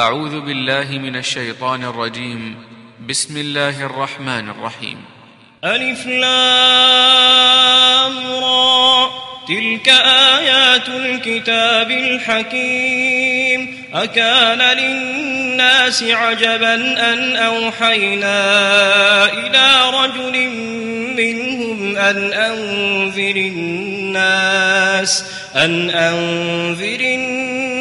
أعوذ بالله من الشيطان الرجيم. بسم الله الرحمن الرحيم. ألف لام را. تلك آيات الكتاب الحكيم. أكان للناس عجبا أن أوحينا إلى رجل منهم أن أنذر الناس أن أنذر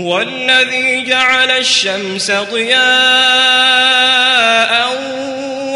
هو الذي جعل الشمس ضياء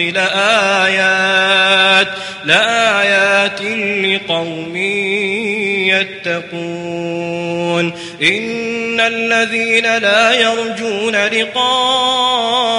لآيات لآيات لقوم يتقون. إن الذين لا يرجون لقاءنا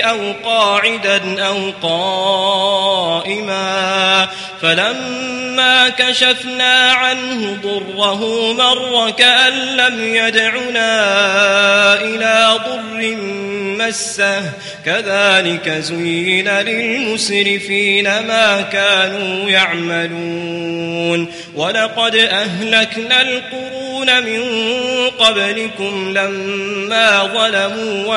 أو قاعدا أو قائما فلما كشفنا عنه ضره مر كأن لم يدعنا إلى ضر مسه. كذلك زين للمسرفين ما كانوا يعملون. ولقد أهلكنا القرون من قبلكم لما ظلموا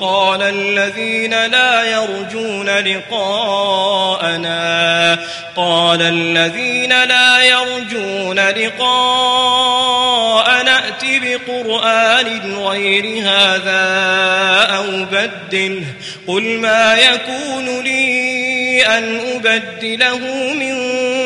قال الذين لا يرجون لقاءنا. قال الذين لا يرجون لقاء نأت بقرآن غير هذا أو بدله. قل ما يكون لي أن أبدله من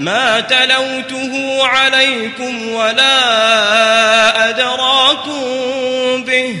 ما تلوته عليكم ولا أدراكم به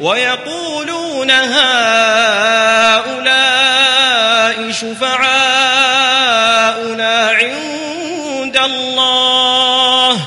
ويقولون هؤلاء شفعاؤنا عند الله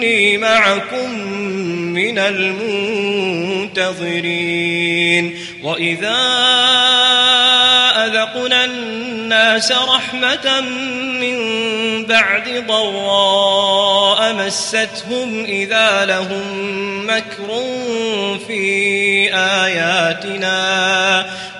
إني معكم من المنتظرين. وإذا أذقنا الناس رحمة من بعد ضراء مستهم إذا لهم مكر في آياتنا.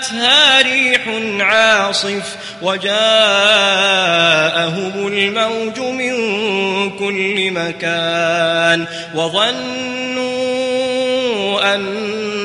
جاءتها ريح عاصف وجاءهم الموج من كل مكان وظنوا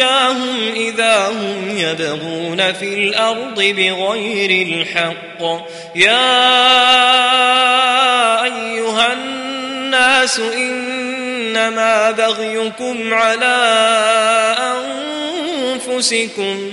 أنجاهم إذا هم يبغون في الأرض بغير الحق يا أيها الناس إنما بغيكم على أنفسكم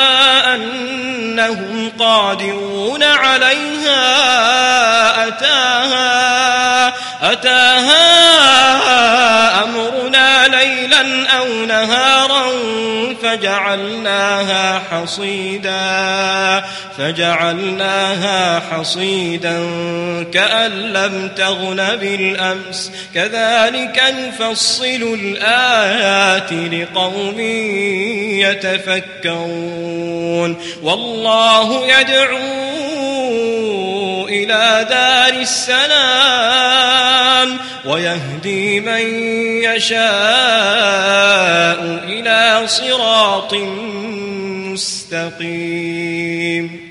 أنهم قادرون عليها أتاها أتاها أمرنا ليلا أو نهارا. فجعلناها حصيدا فجعلناها حصيدا كأن لم تغن بالأمس. كذلك نفصل الآيات لقوم يتفكرون. والله يدعو إلى دار السلام ويهدي من يشاء إلى صراط مستقيم.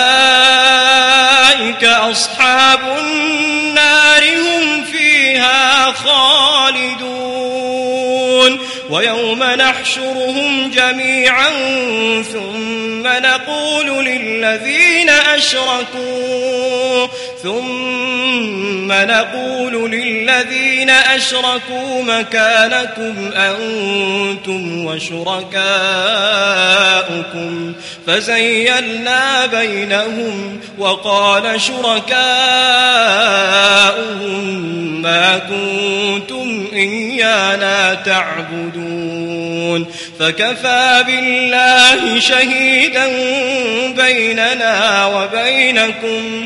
ويوم نحشرهم جميعا ثم نقول للذين أشركوا ثم نقول للذين أشركوا مكانكم أنتم وشركاؤكم فزيلنا بينهم وقال شركاؤهم ما كنتم إيانا تعبدون فكفى بالله شهيدا بيننا وبينكم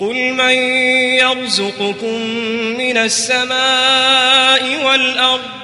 قل من يرزقكم من السماء والأرض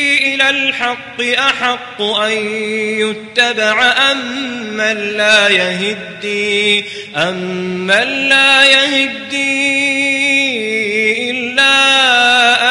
إلى الحق أحق أن يتبع أم من لا يهدي أم من لا يهدي إلا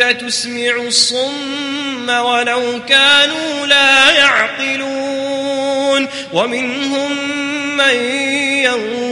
تسمع الصم ولو كانوا لا يعقلون. ومنهم من ينظر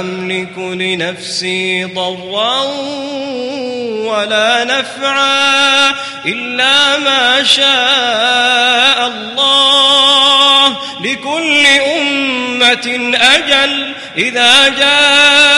أملك لنفسي ضرا ولا نفعا إلا ما شاء الله لكل أمة أجل إذا جاء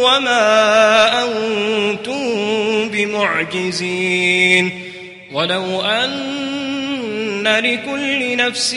وما أنتم بمعجزين ولو أن لكل نفس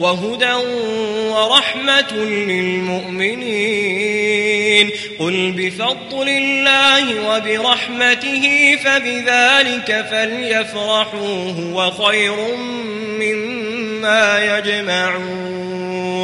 وهدى ورحمة للمؤمنين. قل بفضل الله وبرحمته فبذلك فليفرحوا هو خير مما يجمعون.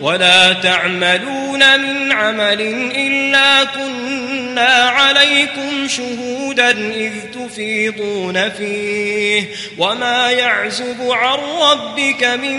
ولا تعملون من عمل إلا كنا عليكم شهودا إذ تفيضون فيه وما يعزب عن ربك من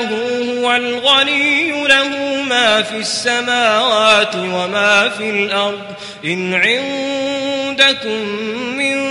هو الغني له ما في السماوات وما في الأرض. إن عندكم من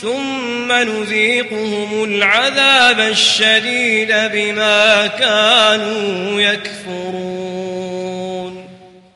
ثم نذيقهم العذاب الشديد بما كانوا يكفرون.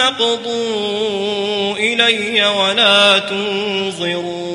قضوا إلي ولا تنظرون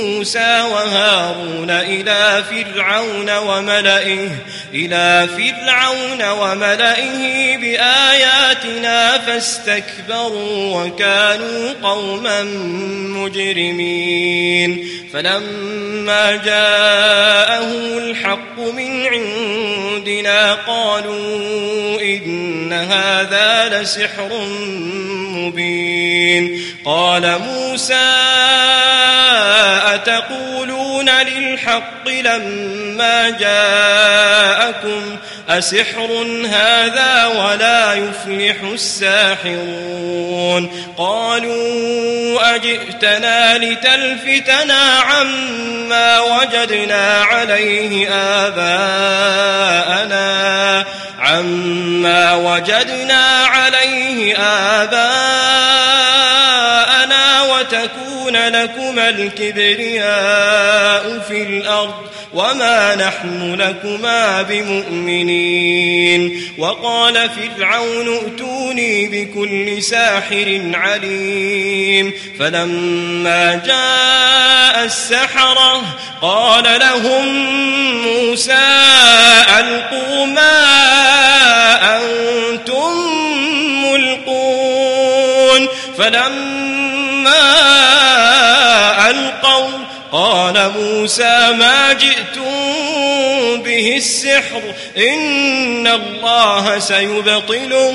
موسى وهارون إلى فرعون وملئه إلى فرعون وملئه بآياتنا فاستكبروا وكانوا قوما مجرمين. فلما جاءهم الحق من عندنا قالوا إن هذا لسحر مبين. قال موسى أتقولون للحق لما جاءكم أسحر هذا ولا يفلح الساحرون قالوا أجئتنا لتلفتنا عما وجدنا عليه آباءنا عما وجدنا عليه آباءنا وتكون لكما الكبرياء في الأرض وما نحن لكما بمؤمنين وقال فرعون ائتوني بكل ساحر عليم فلما جاء السحرة قال لهم موسى ألقوا ما أنتم ملقون فلما ألقوا قال موسى ما جئتم به السحر إن الله سيبطله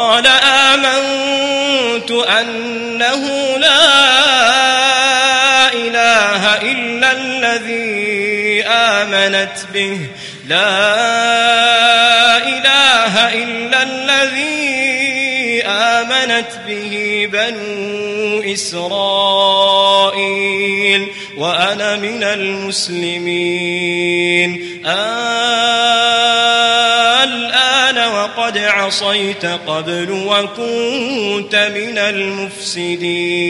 آمنت أنه لا إله إلا الذي آمنت به. لا إله إلا الذي آمنت به بنو إسرائيل وأنا من المسلمين. وقد عصيت قبل وكنت من المفسدين.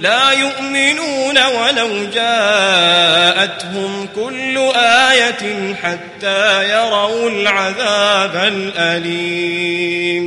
لا يؤمنون ولو جاءتهم كل آية حتى يروا العذاب الأليم.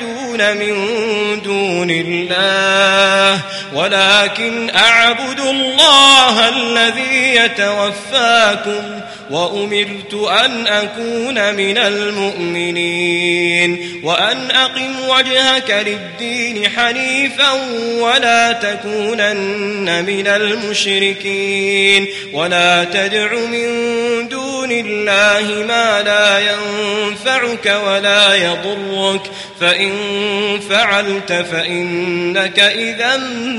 من دون الله ولكن أعبد الله الذي يتوفاكم وأمرت أن أكون من المؤمنين وأن أقم وجهك للدين حنيفا ولا تكونن من المشركين ولا تدع من دون الله ما لا ينفعك ولا يضرك فإن فعلت فإنك إذا